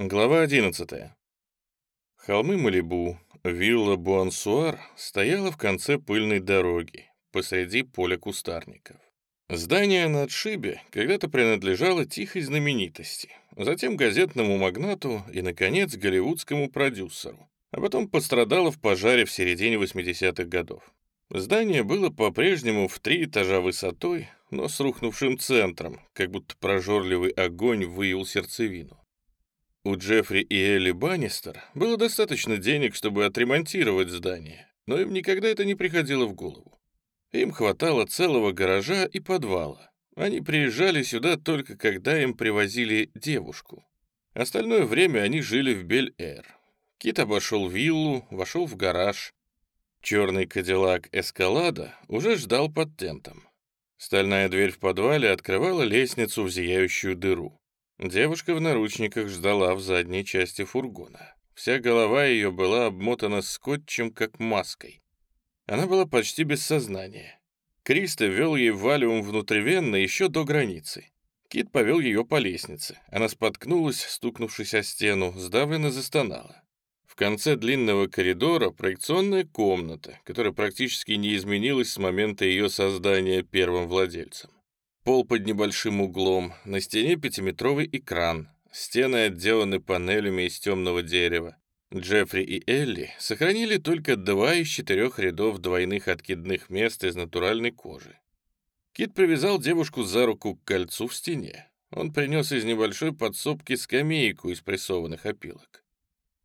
Глава 11. Холмы Малибу, вилла Буансуар стояла в конце пыльной дороги, посреди поля кустарников. Здание на отшибе когда-то принадлежало тихой знаменитости, затем газетному магнату и, наконец, голливудскому продюсеру, а потом пострадало в пожаре в середине 80-х годов. Здание было по-прежнему в три этажа высотой, но с рухнувшим центром, как будто прожорливый огонь выявил сердцевину. У Джеффри и Элли Баннистер было достаточно денег, чтобы отремонтировать здание, но им никогда это не приходило в голову. Им хватало целого гаража и подвала. Они приезжали сюда только когда им привозили девушку. Остальное время они жили в Бель-Эр. Кит обошел виллу, вошел в гараж. Черный кадиллак Эскалада уже ждал под тентом. Стальная дверь в подвале открывала лестницу в зияющую дыру. Девушка в наручниках ждала в задней части фургона. Вся голова ее была обмотана скотчем, как маской. Она была почти без сознания. Криста вел ей валиум внутривенно еще до границы. Кит повел ее по лестнице. Она споткнулась, стукнувшись о стену, сдавленно застонала. В конце длинного коридора проекционная комната, которая практически не изменилась с момента ее создания первым владельцем. Пол под небольшим углом, на стене пятиметровый экран, стены отделаны панелями из темного дерева. Джеффри и Элли сохранили только два из четырех рядов двойных откидных мест из натуральной кожи. Кит привязал девушку за руку к кольцу в стене. Он принес из небольшой подсобки скамейку из прессованных опилок.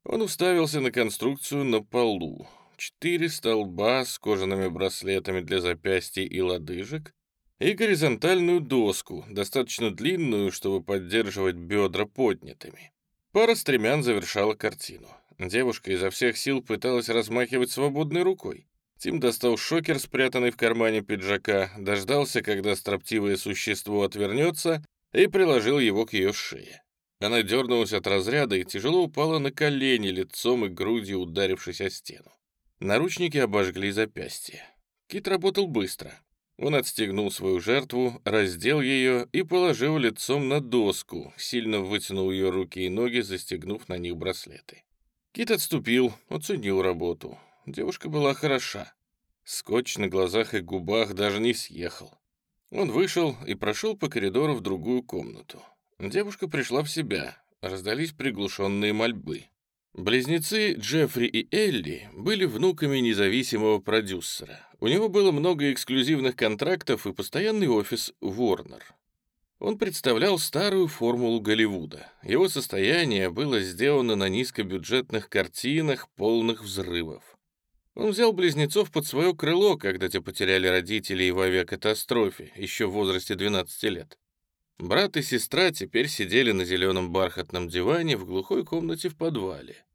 Он уставился на конструкцию на полу. Четыре столба с кожаными браслетами для запястья и лодыжек, и горизонтальную доску, достаточно длинную, чтобы поддерживать бедра поднятыми. Пара стремян завершала картину. Девушка изо всех сил пыталась размахивать свободной рукой. Тим достал шокер, спрятанный в кармане пиджака, дождался, когда строптивое существо отвернется, и приложил его к ее шее. Она дернулась от разряда и тяжело упала на колени, лицом и грудью ударившись о стену. Наручники обожгли запястье. Кит работал быстро. Он отстегнул свою жертву, раздел ее и положил лицом на доску, сильно вытянул ее руки и ноги, застегнув на них браслеты. Кит отступил, оценил работу. Девушка была хороша. Скотч на глазах и губах даже не съехал. Он вышел и прошел по коридору в другую комнату. Девушка пришла в себя, раздались приглушенные мольбы. Близнецы Джеффри и Элли были внуками независимого продюсера. У него было много эксклюзивных контрактов и постоянный офис Warner. Он представлял старую формулу Голливуда. Его состояние было сделано на низкобюджетных картинах, полных взрывов. Он взял близнецов под свое крыло, когда те потеряли родителей в авиакатастрофе, еще в возрасте 12 лет. Брат и сестра теперь сидели на зеленом бархатном диване в глухой комнате в подвале.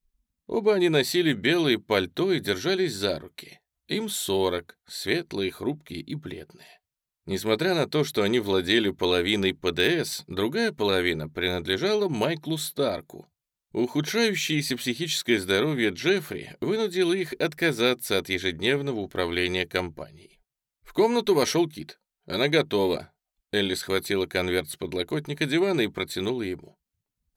Оба они носили белые пальто и держались за руки. Им сорок, светлые, хрупкие и бледные. Несмотря на то, что они владели половиной ПДС, другая половина принадлежала Майклу Старку. Ухудшающееся психическое здоровье Джеффри вынудило их отказаться от ежедневного управления компанией. В комнату вошел Кит. Она готова. Элли схватила конверт с подлокотника дивана и протянула ему.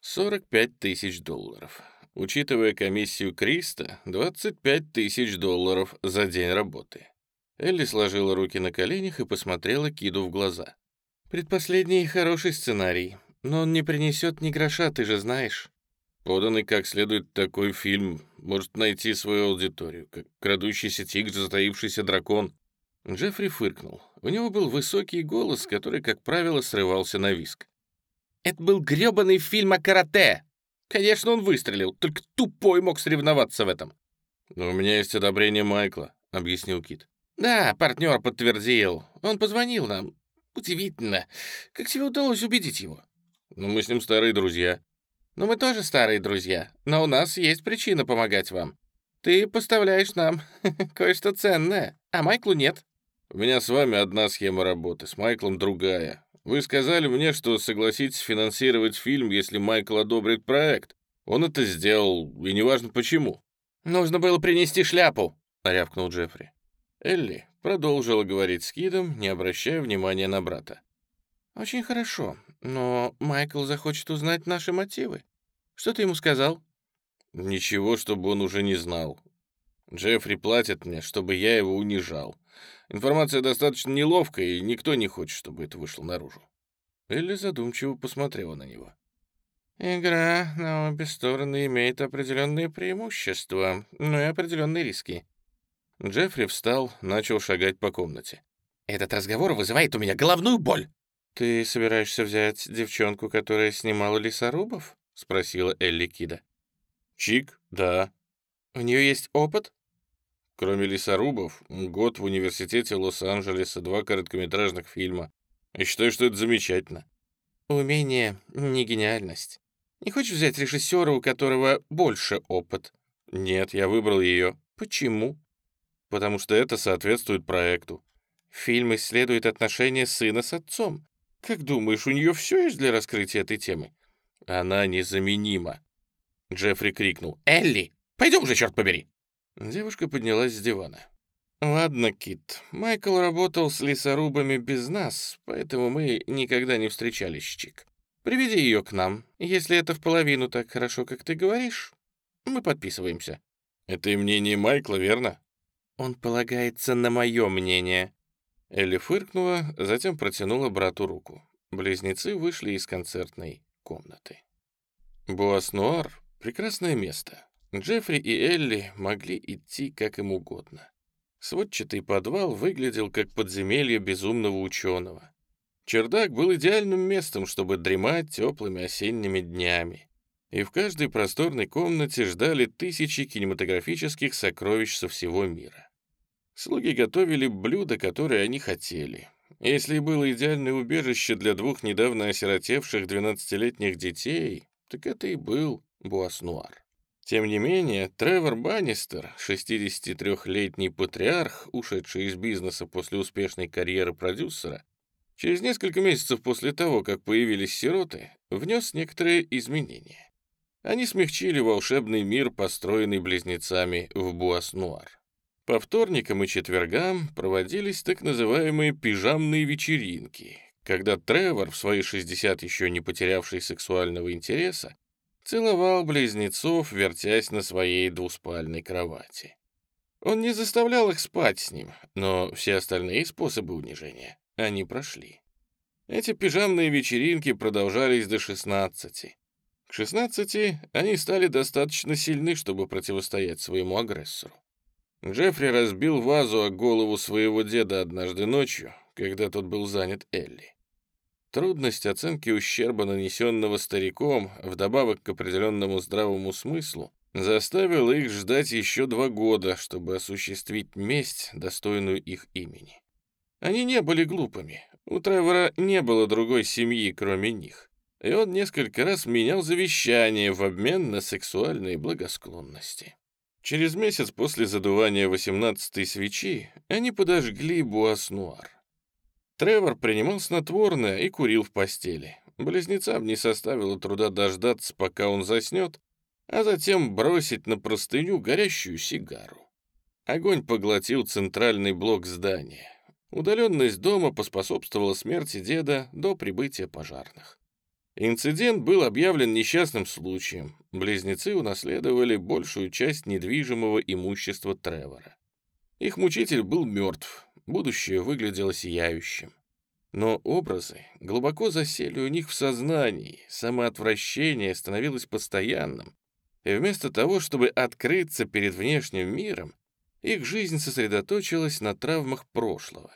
45 тысяч долларов. Учитывая комиссию Криста, 25 тысяч долларов за день работы. Элли сложила руки на коленях и посмотрела Киду в глаза. «Предпоследний хороший сценарий, но он не принесет ни гроша, ты же знаешь». Поданный как следует такой фильм может найти свою аудиторию, как крадущийся тигр, затаившийся дракон. Джеффри фыркнул. У него был высокий голос, который, как правило, срывался на виск. «Это был грёбаный фильм о карате! Конечно, он выстрелил, только тупой мог соревноваться в этом». «Но у меня есть одобрение Майкла», — объяснил Кит. «Да, партнер подтвердил. Он позвонил нам. Удивительно. Как тебе удалось убедить его?» «Ну, мы с ним старые друзья». «Ну, мы тоже старые друзья, но у нас есть причина помогать вам. Ты поставляешь нам кое-что ценное, а Майклу нет». «У меня с вами одна схема работы, с Майклом другая. Вы сказали мне, что согласитесь финансировать фильм, если Майкл одобрит проект. Он это сделал, и неважно почему». «Нужно было принести шляпу», — рявкнул Джеффри. Элли продолжила говорить с Кидом, не обращая внимания на брата. «Очень хорошо, но Майкл захочет узнать наши мотивы. Что ты ему сказал?» «Ничего, чтобы он уже не знал. Джеффри платит мне, чтобы я его унижал. Информация достаточно неловкая, и никто не хочет, чтобы это вышло наружу». Элли задумчиво посмотрела на него. «Игра на обе стороны имеет определенные преимущества, но и определенные риски». Джеффри встал, начал шагать по комнате. «Этот разговор вызывает у меня головную боль!» «Ты собираешься взять девчонку, которая снимала лесорубов?» — спросила Элли Кида. «Чик, да». «У нее есть опыт?» Кроме лесорубов, год в университете Лос-Анджелеса, два короткометражных фильма. Я считаю, что это замечательно. Умение — не гениальность. Не хочешь взять режиссера, у которого больше опыт? Нет, я выбрал ее. Почему? Потому что это соответствует проекту. Фильм исследует отношения сына с отцом. Как думаешь, у нее все есть для раскрытия этой темы? Она незаменима. Джеффри крикнул. «Элли, пойдем же, черт побери!» Девушка поднялась с дивана. «Ладно, Кит, Майкл работал с лесорубами без нас, поэтому мы никогда не встречались, Чик. Приведи ее к нам. Если это в половину так хорошо, как ты говоришь, мы подписываемся». «Это и мнение Майкла, верно?» «Он полагается на мое мнение». Элли фыркнула, затем протянула брату руку. Близнецы вышли из концертной комнаты. Буас-Нуар — прекрасное место. Джеффри и Элли могли идти как им угодно. Сводчатый подвал выглядел как подземелье безумного ученого. Чердак был идеальным местом, чтобы дремать теплыми осенними днями. И в каждой просторной комнате ждали тысячи кинематографических сокровищ со всего мира. Слуги готовили блюда, которые они хотели. Если было идеальное убежище для двух недавно осиротевших 12-летних детей, так это и был Буаснуар. Тем не менее, Тревор Баннистер, 63-летний патриарх, ушедший из бизнеса после успешной карьеры продюсера, через несколько месяцев после того, как появились сироты, внес некоторые изменения. Они смягчили волшебный мир, построенный близнецами в Буаснуар. По вторникам и четвергам проводились так называемые пижамные вечеринки, когда Тревор, в свои 60 еще не потерявший сексуального интереса, целовал близнецов, вертясь на своей двуспальной кровати. Он не заставлял их спать с ним, но все остальные способы унижения они прошли. Эти пижамные вечеринки продолжались до 16. К 16 они стали достаточно сильны, чтобы противостоять своему агрессору. Джеффри разбил вазу о голову своего деда однажды ночью, когда тот был занят Элли. Трудность оценки ущерба, нанесенного стариком, вдобавок к определенному здравому смыслу, заставила их ждать еще два года, чтобы осуществить месть, достойную их имени. Они не были глупыми. У Тревора не было другой семьи, кроме них. И он несколько раз менял завещание в обмен на сексуальные благосклонности. Через месяц после задувания 18-й свечи они подожгли Буаснуар. Тревор принимал снотворное и курил в постели. Близнецам не составило труда дождаться, пока он заснет, а затем бросить на простыню горящую сигару. Огонь поглотил центральный блок здания. Удаленность дома поспособствовала смерти деда до прибытия пожарных. Инцидент был объявлен несчастным случаем. Близнецы унаследовали большую часть недвижимого имущества Тревора. Их мучитель был мертв, будущее выглядело сияющим. Но образы глубоко засели у них в сознании, самоотвращение становилось постоянным. И вместо того, чтобы открыться перед внешним миром, их жизнь сосредоточилась на травмах прошлого.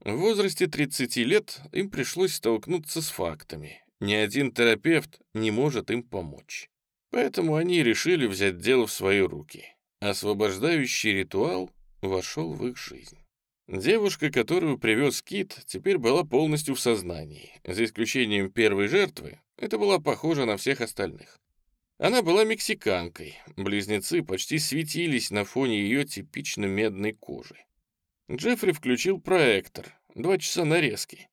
В возрасте 30 лет им пришлось столкнуться с фактами. Ни один терапевт не может им помочь. Поэтому они решили взять дело в свои руки. Освобождающий ритуал вошел в их жизнь. Девушка, которую привез Кит, теперь была полностью в сознании. За исключением первой жертвы, это была похожа на всех остальных. Она была мексиканкой. Близнецы почти светились на фоне ее типично медной кожи. Джеффри включил проектор. Два часа нарезки.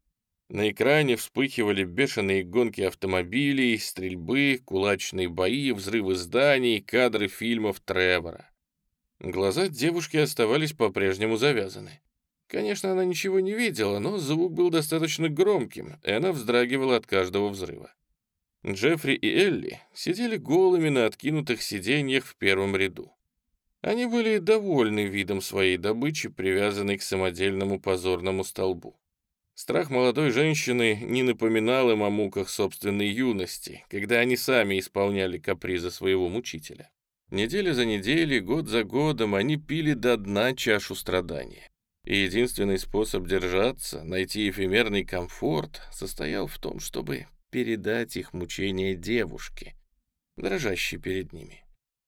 На экране вспыхивали бешеные гонки автомобилей, стрельбы, кулачные бои, взрывы зданий, кадры фильмов Тревора. Глаза девушки оставались по-прежнему завязаны. Конечно, она ничего не видела, но звук был достаточно громким, и она вздрагивала от каждого взрыва. Джеффри и Элли сидели голыми на откинутых сиденьях в первом ряду. Они были довольны видом своей добычи, привязанной к самодельному позорному столбу. Страх молодой женщины не напоминал им о муках собственной юности, когда они сами исполняли капризы своего мучителя. Неделя за неделей, год за годом они пили до дна чашу страдания. И единственный способ держаться, найти эфемерный комфорт, состоял в том, чтобы передать их мучения девушке, дрожащей перед ними.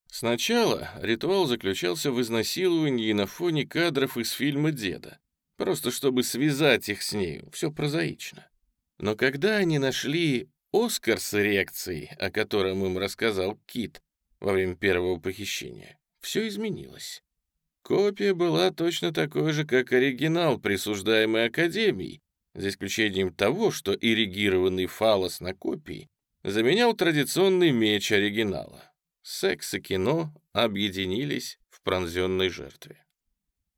Сначала ритуал заключался в изнасиловании на фоне кадров из фильма «Деда», просто чтобы связать их с нею, все прозаично. Но когда они нашли Оскар с эрекцией, о котором им рассказал Кит во время первого похищения, все изменилось. Копия была точно такой же, как оригинал, присуждаемый Академией, за исключением того, что ирригированный фалос на копии заменял традиционный меч оригинала. Секс и кино объединились в пронзенной жертве.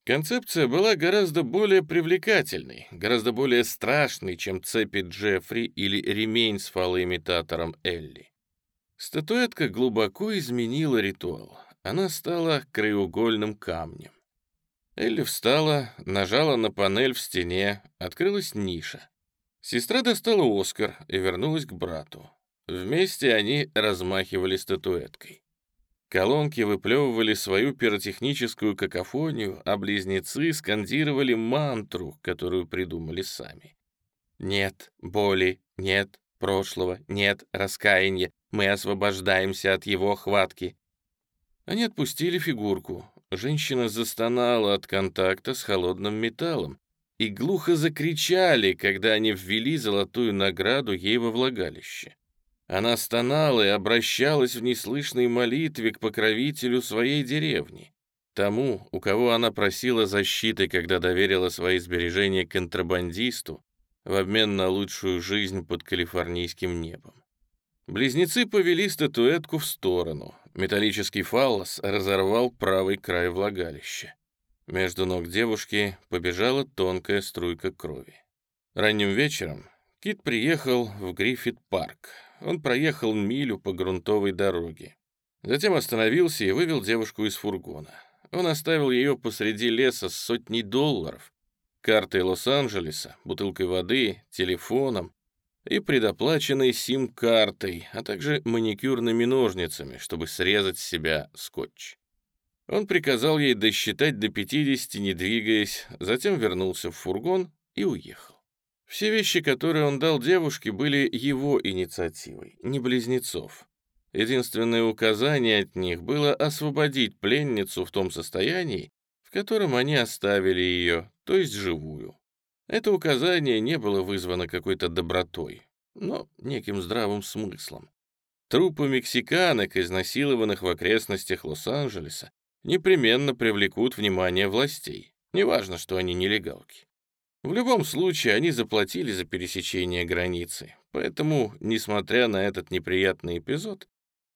Концепция была гораздо более привлекательной, гораздо более страшной, чем цепи Джеффри или ремень с фалоимитатором Элли. Статуэтка глубоко изменила ритуал. Она стала краеугольным камнем. Элли встала, нажала на панель в стене, открылась ниша. Сестра достала Оскар и вернулась к брату. Вместе они размахивали статуэткой. Колонки выплевывали свою пиротехническую какофонию, а близнецы скандировали мантру, которую придумали сами. «Нет боли, нет прошлого, нет раскаяния, мы освобождаемся от его хватки». Они отпустили фигурку. Женщина застонала от контакта с холодным металлом и глухо закричали, когда они ввели золотую награду ей во влагалище. Она стонала и обращалась в неслышной молитве к покровителю своей деревни, тому, у кого она просила защиты, когда доверила свои сбережения контрабандисту в обмен на лучшую жизнь под калифорнийским небом. Близнецы повели статуэтку в сторону. Металлический фаллос разорвал правый край влагалища. Между ног девушки побежала тонкая струйка крови. Ранним вечером Кит приехал в Гриффит-парк, он проехал милю по грунтовой дороге. Затем остановился и вывел девушку из фургона. Он оставил ее посреди леса с сотней долларов, картой Лос-Анджелеса, бутылкой воды, телефоном и предоплаченной сим-картой, а также маникюрными ножницами, чтобы срезать с себя скотч. Он приказал ей досчитать до 50, не двигаясь, затем вернулся в фургон и уехал. Все вещи, которые он дал девушке, были его инициативой, не близнецов. Единственное указание от них было освободить пленницу в том состоянии, в котором они оставили ее, то есть живую. Это указание не было вызвано какой-то добротой, но неким здравым смыслом. Трупы мексиканок, изнасилованных в окрестностях Лос-Анджелеса, непременно привлекут внимание властей. Неважно, что они нелегалки. В любом случае, они заплатили за пересечение границы, поэтому, несмотря на этот неприятный эпизод,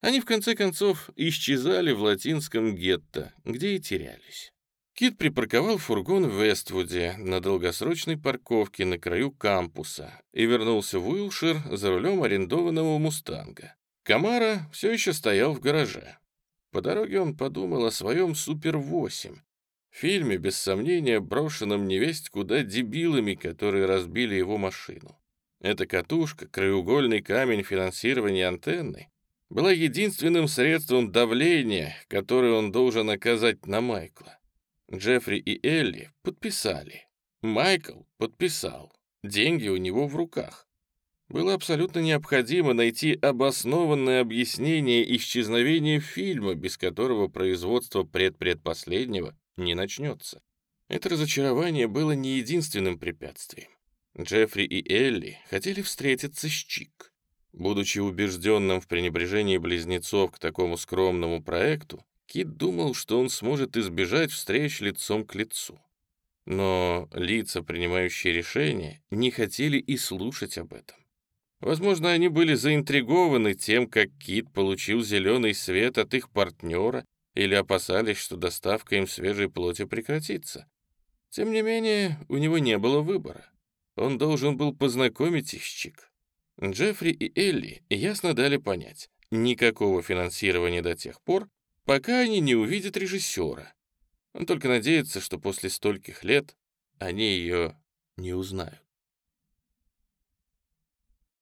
они в конце концов исчезали в латинском гетто, где и терялись. Кит припарковал фургон в Вествуде на долгосрочной парковке на краю кампуса и вернулся в Уилшир за рулем арендованного «Мустанга». Камара все еще стоял в гараже. По дороге он подумал о своем «Супер-8», в фильме, без сомнения, брошенном невесть куда дебилами, которые разбили его машину. Эта катушка, краеугольный камень финансирования антенны, была единственным средством давления, которое он должен оказать на Майкла. Джеффри и Элли подписали. Майкл подписал. Деньги у него в руках. Было абсолютно необходимо найти обоснованное объяснение исчезновения фильма, без которого производство предпредпоследнего не начнется. Это разочарование было не единственным препятствием. Джеффри и Элли хотели встретиться с Чик. Будучи убежденным в пренебрежении близнецов к такому скромному проекту, Кит думал, что он сможет избежать встреч лицом к лицу. Но лица, принимающие решения, не хотели и слушать об этом. Возможно, они были заинтригованы тем, как Кит получил зеленый свет от их партнера или опасались, что доставка им свежей плоти прекратится. Тем не менее, у него не было выбора. Он должен был познакомить их с Чик. Джеффри и Элли ясно дали понять, никакого финансирования до тех пор, пока они не увидят режиссера. Он только надеется, что после стольких лет они ее не узнают.